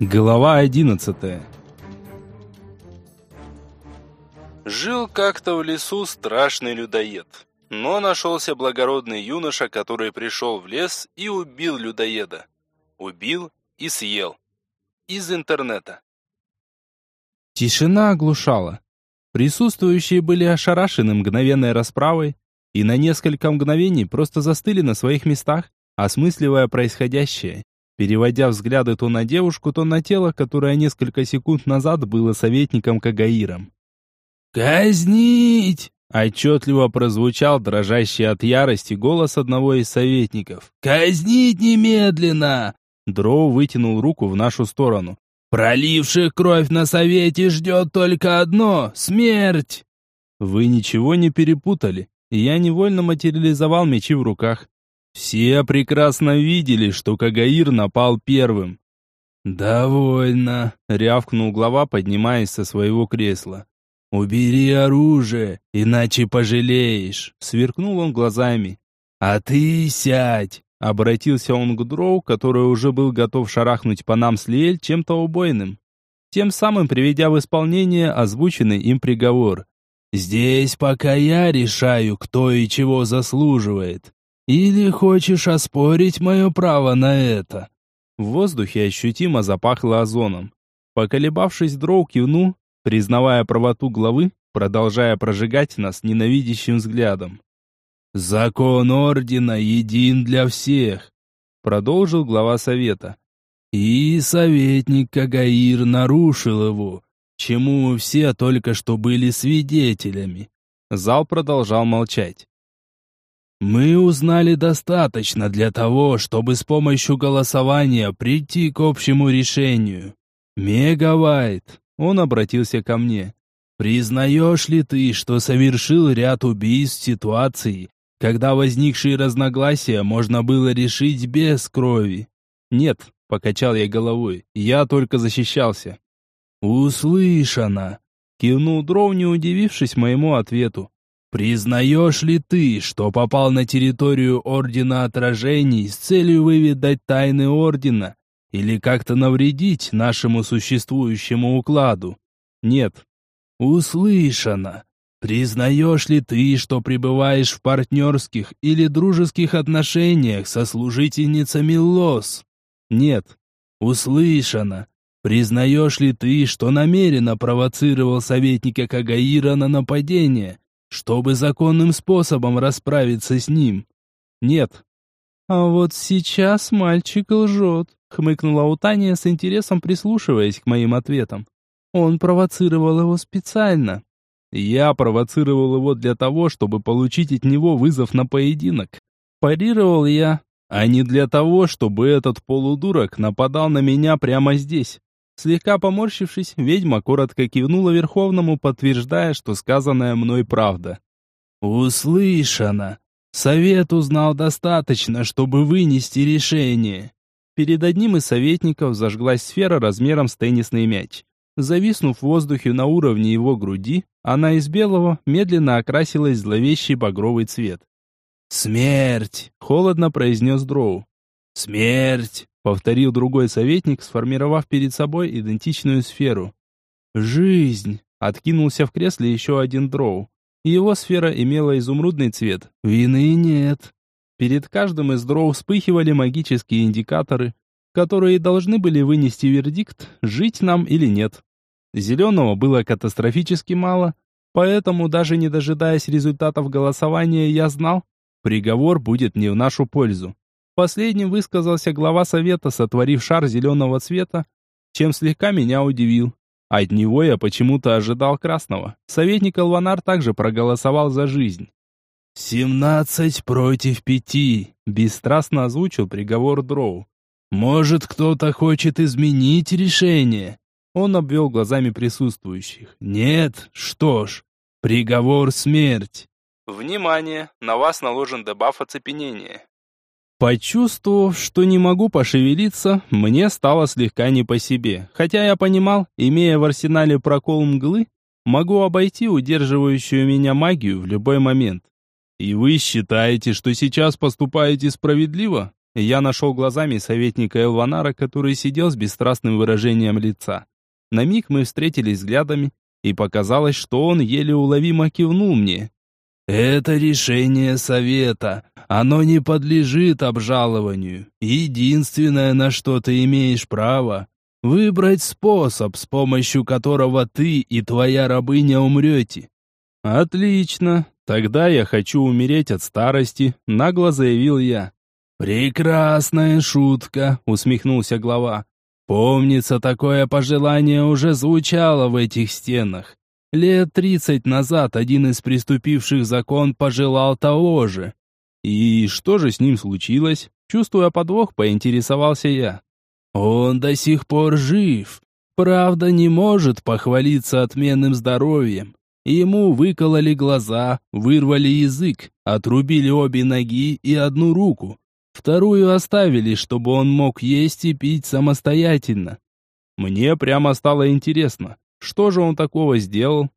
Глава одиннадцатая Жил как-то в лесу страшный людоед. Но нашелся благородный юноша, который пришел в лес и убил людоеда. Убил и съел. Из интернета. Тишина оглушала. Присутствующие были ошарашены мгновенной расправой и на несколько мгновений просто застыли на своих местах, осмысливая происходящее, переводя взгляды то на девушку, то на тело, которое несколько секунд назад было советником Кагаиром. «Казнить!» — отчетливо прозвучал дрожащий от ярости голос одного из советников. «Казнить немедленно!» Дроу вытянул руку в нашу сторону. «Проливших кровь на совете ждет только одно — смерть!» Вы ничего не перепутали, я невольно материализовал мечи в руках. Все прекрасно видели, что Кагаир напал первым. «Довольно», — рявкнул глава, поднимаясь со своего кресла. «Убери оружие, иначе пожалеешь», — сверкнул он глазами. «А ты сядь», — обратился он к Дроу, который уже был готов шарахнуть по нам с Лиэль чем-то убойным, тем самым приведя в исполнение озвученный им приговор. «Здесь пока я решаю, кто и чего заслуживает. Или хочешь оспорить мое право на это?» В воздухе ощутимо запахло озоном. Поколебавшись, Дроу кивнул, признавая правоту главы, продолжая прожигать нас ненавидящим взглядом. «Закон Ордена един для всех», — продолжил глава Совета. «И советник Кагаир нарушил его, чему все только что были свидетелями». Зал продолжал молчать. Мы узнали достаточно для того, чтобы с помощью голосования прийти к общему решению. Мегавайт, он обратился ко мне. Признаешь ли ты, что совершил ряд убийств в ситуации, когда возникшие разногласия можно было решить без крови? Нет, покачал я головой. Я только защищался. Услышано, кивнул Дров, не удивившись моему ответу. Признаешь ли ты, что попал на территорию Ордена Отражений с целью выведать тайны Ордена или как-то навредить нашему существующему укладу? Нет. Услышано. Признаешь ли ты, что пребываешь в партнерских или дружеских отношениях со служительницами Лос? Нет. Услышано. Признаешь ли ты, что намеренно провоцировал советника Кагаира на нападение, чтобы законным способом расправиться с ним. Нет. А вот сейчас мальчик лжет, хмыкнула Утания с интересом прислушиваясь к моим ответам. Он провоцировал его специально. Я провоцировал его для того, чтобы получить от него вызов на поединок. Парировал я, а не для того, чтобы этот полудурок нападал на меня прямо здесь. Слегка поморщившись, ведьма коротко кивнула Верховному, подтверждая, что сказанное мной правда. «Услышано. Совет узнал достаточно, чтобы вынести решение». Перед одним из советников зажглась сфера размером с теннисный мяч. Зависнув в воздухе на уровне его груди, она из белого медленно окрасилась в зловещий багровый цвет. «Смерть!» — холодно произнес Дроу. «Смерть!» Повторил другой советник, сформировав перед собой идентичную сферу. Жизнь, откинулся в кресле еще один дроу. Его сфера имела изумрудный цвет. Вины нет. Перед каждым из дроу вспыхивали магические индикаторы, которые должны были вынести вердикт, жить нам или нет. Зеленого было катастрофически мало, поэтому даже не дожидаясь результатов голосования, я знал, приговор будет не в нашу пользу. Последним высказался глава совета, сотворив шар зеленого цвета, чем слегка меня удивил. От него я почему-то ожидал красного. Советник Алванар также проголосовал за жизнь. «Семнадцать против пяти», — бесстрастно озвучил приговор Дроу. «Может, кто-то хочет изменить решение?» Он обвел глазами присутствующих. «Нет? Что ж, приговор смерть». «Внимание! На вас наложен дебаф оцепенения. Почувствовав, что не могу пошевелиться, мне стало слегка не по себе. Хотя я понимал, имея в арсенале прокол мглы, могу обойти удерживающую меня магию в любой момент. И вы считаете, что сейчас поступаете справедливо? Я нашел глазами советника Элванара, который сидел с бесстрастным выражением лица. На миг мы встретились взглядами, и показалось, что он еле уловимо кивнул мне. «Это решение совета. Оно не подлежит обжалованию. Единственное, на что ты имеешь право, выбрать способ, с помощью которого ты и твоя рабыня умрете». «Отлично. Тогда я хочу умереть от старости», — нагло заявил я. «Прекрасная шутка», — усмехнулся глава. «Помнится, такое пожелание уже звучало в этих стенах. Лет тридцать назад один из приступивших закон пожелал того же. И что же с ним случилось? Чувствуя подвох, поинтересовался я. Он до сих пор жив. Правда, не может похвалиться отменным здоровьем. Ему выкололи глаза, вырвали язык, отрубили обе ноги и одну руку. Вторую оставили, чтобы он мог есть и пить самостоятельно. Мне прямо стало интересно, что же он такого сделал?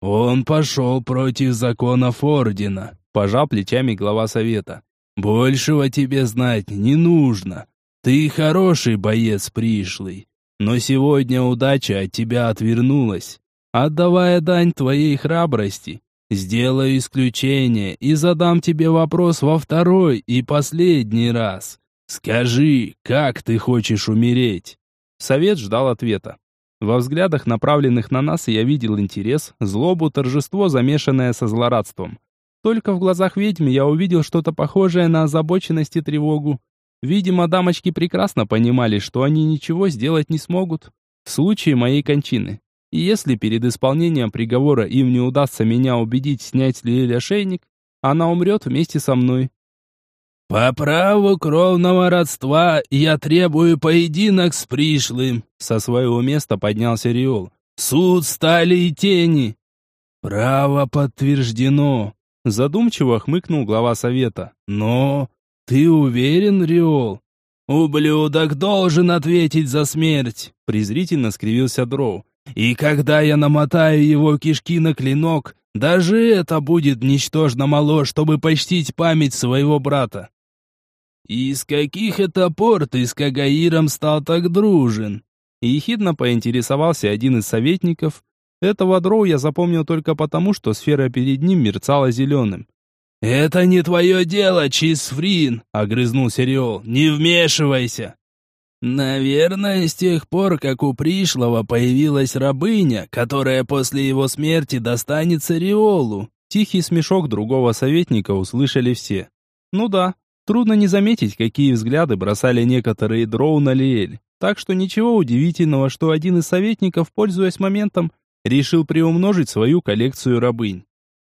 Он пошел против законов Ордена, пожал плечами глава совета. Большего тебе знать не нужно. Ты хороший боец пришлый, но сегодня удача от тебя отвернулась. Отдавая дань твоей храбрости, сделаю исключение и задам тебе вопрос во второй и последний раз. Скажи, как ты хочешь умереть? Совет ждал ответа. Во взглядах, направленных на нас, я видел интерес, злобу, торжество, замешанное со злорадством. Только в глазах ведьмы я увидел что-то похожее на озабоченность и тревогу. Видимо, дамочки прекрасно понимали, что они ничего сделать не смогут в случае моей кончины. И если перед исполнением приговора им не удастся меня убедить снять с Лиэль ошейник, она умрет вместе со мной. «По праву кровного родства я требую поединок с пришлым», со своего места поднялся Риол. «Суд стали и тени». «Право подтверждено», задумчиво хмыкнул глава совета. «Но ты уверен, Риол?» «Ублюдок должен ответить за смерть», презрительно скривился Дроу. «И когда я намотаю его кишки на клинок, даже это будет ничтожно мало, чтобы почтить память своего брата». «И с каких это пор ты с Кагаиром стал так дружен?» Ехидно поинтересовался один из советников. Этого дроу я запомнил только потому, что сфера перед ним мерцала зеленым. «Это не твое дело, Чисфрин!» — огрызнулся Риол. «Не вмешивайся!» «Наверное, с тех пор, как у пришлого появилась рабыня, которая после его смерти достанется Риолу». Тихий смешок другого советника услышали все. «Ну да, Трудно не заметить, какие взгляды бросали некоторые дроу на Лиэль. Так что ничего удивительного, что один из советников, пользуясь моментом, решил приумножить свою коллекцию рабынь.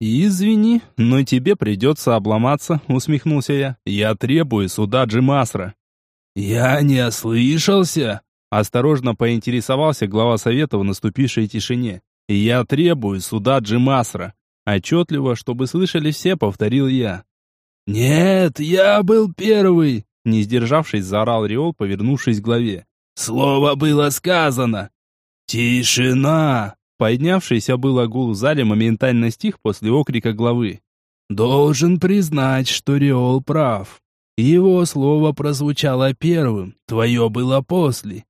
«Извини, но тебе придется обломаться», — усмехнулся я. «Я требую суда Джимасра». «Я не ослышался?» — осторожно поинтересовался глава совета в наступившей тишине. «Я требую суда Джимасра». Отчетливо, чтобы слышали все, повторил я. «Нет, я был первый!» Не сдержавшись, заорал Риол, повернувшись к главе. «Слово было сказано!» «Тишина!» Поднявшийся был гул в зале моментально стих после окрика главы. «Должен признать, что Риол прав. Его слово прозвучало первым, твое было после».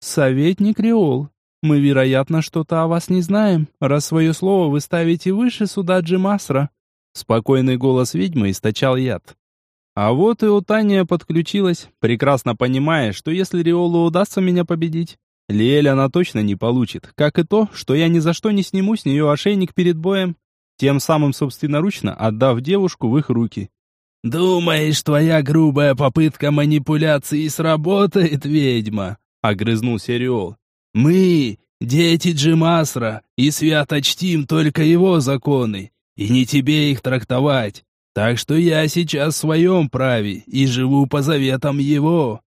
«Советник Риол, мы, вероятно, что-то о вас не знаем, раз свое слово вы ставите выше суда Джимасра», Спокойный голос ведьмы источал яд. А вот и Утания подключилась, прекрасно понимая, что если Риолу удастся меня победить, Лиэль она точно не получит, как и то, что я ни за что не сниму с нее ошейник перед боем, тем самым собственноручно отдав девушку в их руки. «Думаешь, твоя грубая попытка манипуляции сработает, ведьма?» — огрызнулся Риол. «Мы, дети Джимасра, и свято чтим только его законы, и не тебе их трактовать. Так что я сейчас в своем праве и живу по заветам его».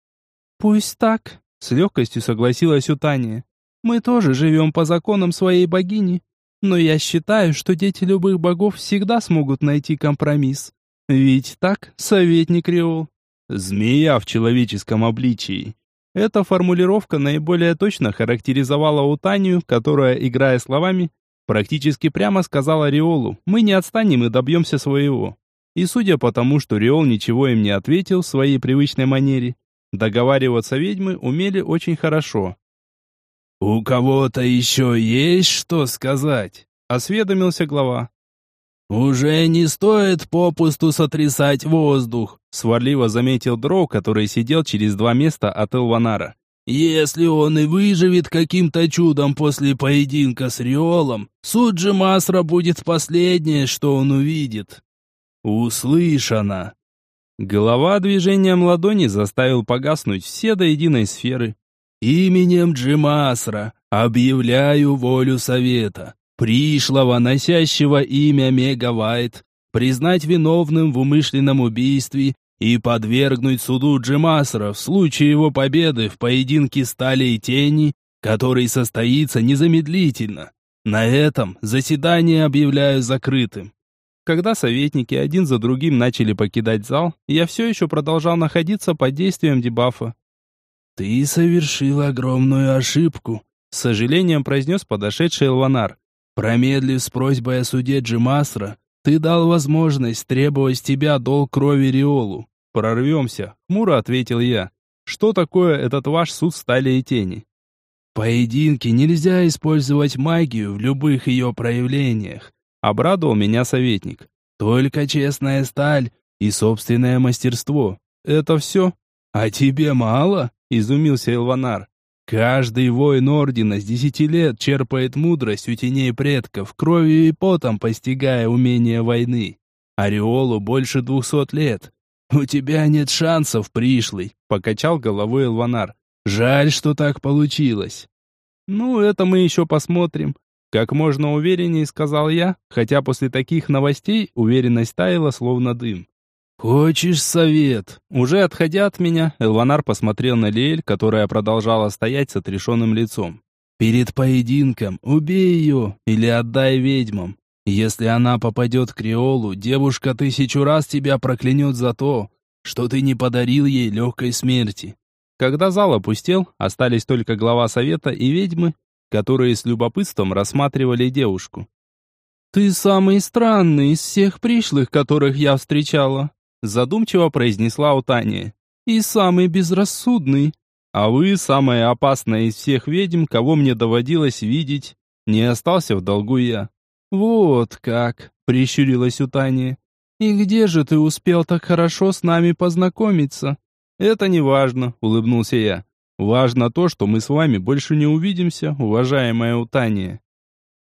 «Пусть так», — с легкостью согласилась Утания. «Мы тоже живем по законам своей богини, но я считаю, что дети любых богов всегда смогут найти компромисс. Ведь так, советник Риол?» «Змея в человеческом обличии». Эта формулировка наиболее точно характеризовала Утанию, которая, играя словами, Практически прямо сказала Риолу, мы не отстанем и добьемся своего. И судя по тому, что Риол ничего им не ответил в своей привычной манере, договариваться ведьмы умели очень хорошо. «У кого-то еще есть что сказать?» — осведомился глава. «Уже не стоит попусту сотрясать воздух», — сварливо заметил Дроу, который сидел через два места от Элванара. «Если он и выживет каким-то чудом после поединка с Риолом, суд же Масра будет последнее, что он увидит». «Услышано!» Голова движением ладони заставил погаснуть все до единой сферы. «Именем Джимасра объявляю волю совета пришлого, носящего имя Мегавайт, признать виновным в умышленном убийстве и подвергнуть суду Джемасра в случае его победы в поединке стали и тени, который состоится незамедлительно. На этом заседание объявляю закрытым. Когда советники один за другим начали покидать зал, я все еще продолжал находиться под действием дебафа. «Ты совершил огромную ошибку», — с сожалением произнес подошедший Элванар. Промедлив с просьбой о суде Джимасра, ты дал возможность требовать с тебя долг крови Риолу. Прорвемся, хмуро ответил я. Что такое этот ваш суд стали и тени? В поединке нельзя использовать магию в любых ее проявлениях, обрадовал меня советник. Только честная сталь и собственное мастерство. Это все? А тебе мало? Изумился Илванар. Каждый воин Ордена с десяти лет черпает мудрость у теней предков, кровью и потом постигая умения войны. Ореолу больше двухсот лет. У тебя нет шансов, пришлый, покачал головой Элванар. Жаль, что так получилось. Ну, это мы еще посмотрим. Как можно увереннее сказал я, хотя после таких новостей уверенность таяла словно дым. «Хочешь совет?» Уже отходя от меня, Элванар посмотрел на Лиэль, которая продолжала стоять с отрешенным лицом. «Перед поединком убей ее или отдай ведьмам. Если она попадет к Риолу, девушка тысячу раз тебя проклянет за то, что ты не подарил ей легкой смерти». Когда зал опустел, остались только глава совета и ведьмы, которые с любопытством рассматривали девушку. «Ты самый странный из всех пришлых, которых я встречала», задумчиво произнесла Утания. «И самый безрассудный. А вы самая опасная из всех ведьм, кого мне доводилось видеть. Не остался в долгу я». «Вот как», — прищурилась Утания. «И где же ты успел так хорошо с нами познакомиться?» «Это не важно», — улыбнулся я. «Важно то, что мы с вами больше не увидимся, уважаемая Утания».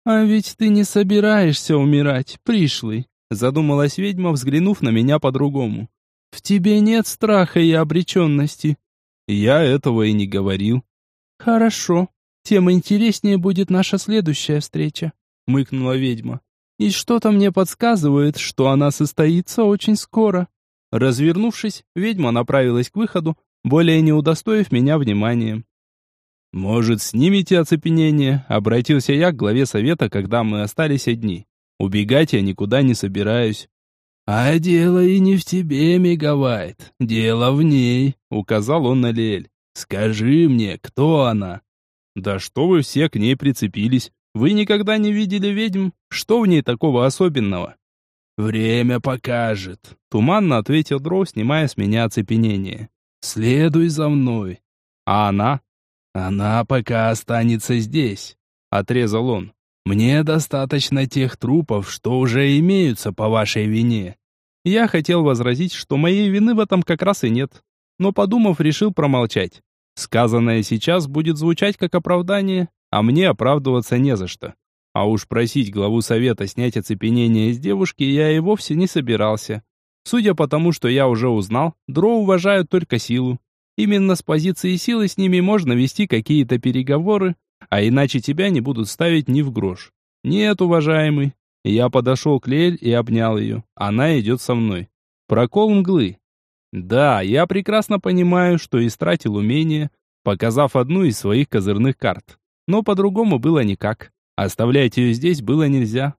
«А ведь ты не собираешься умирать, пришлый», Задумалась ведьма, взглянув на меня по-другому. «В тебе нет страха и обреченности». «Я этого и не говорил». «Хорошо. Тем интереснее будет наша следующая встреча», — мыкнула ведьма. «И что-то мне подсказывает, что она состоится очень скоро». Развернувшись, ведьма направилась к выходу, более не удостоив меня вниманием. «Может, снимите оцепенение?» — обратился я к главе совета, когда мы остались одни. Убегать я никуда не собираюсь. «А дело и не в тебе, Мегавайт, дело в ней», — указал он на Лель. «Скажи мне, кто она?» «Да что вы все к ней прицепились? Вы никогда не видели ведьм? Что в ней такого особенного?» «Время покажет», — туманно ответил Дроу, снимая с меня оцепенение. «Следуй за мной». «А она?» «Она пока останется здесь», — отрезал он. Мне достаточно тех трупов, что уже имеются по вашей вине. Я хотел возразить, что моей вины в этом как раз и нет, но подумав, решил промолчать. Сказанное сейчас будет звучать как оправдание, а мне оправдываться не за что. А уж просить главу совета снять оцепенение с девушки я и вовсе не собирался. Судя по тому, что я уже узнал, дро уважают только силу. Именно с позиции силы с ними можно вести какие-то переговоры, а иначе тебя не будут ставить ни в грош. Нет, уважаемый. Я подошел к Лель и обнял ее. Она идет со мной. Прокол мглы. Да, я прекрасно понимаю, что истратил умение, показав одну из своих козырных карт. Но по-другому было никак. Оставлять ее здесь было нельзя.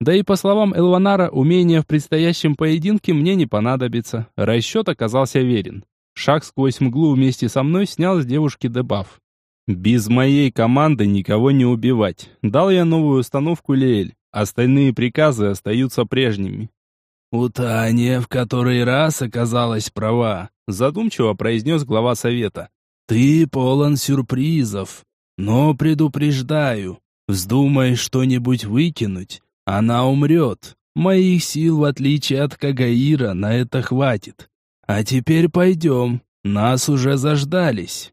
Да и по словам Элванара, умение в предстоящем поединке мне не понадобится. Расчет оказался верен. Шаг сквозь мглу вместе со мной снял с девушки дебаф. Без моей команды никого не убивать. Дал я новую установку Леэль. Остальные приказы остаются прежними. У Тани в который раз оказалась права, задумчиво произнес глава совета. Ты полон сюрпризов, но предупреждаю, вздумай что-нибудь выкинуть, она умрет. Моих сил, в отличие от Кагаира, на это хватит. А теперь пойдем, нас уже заждались.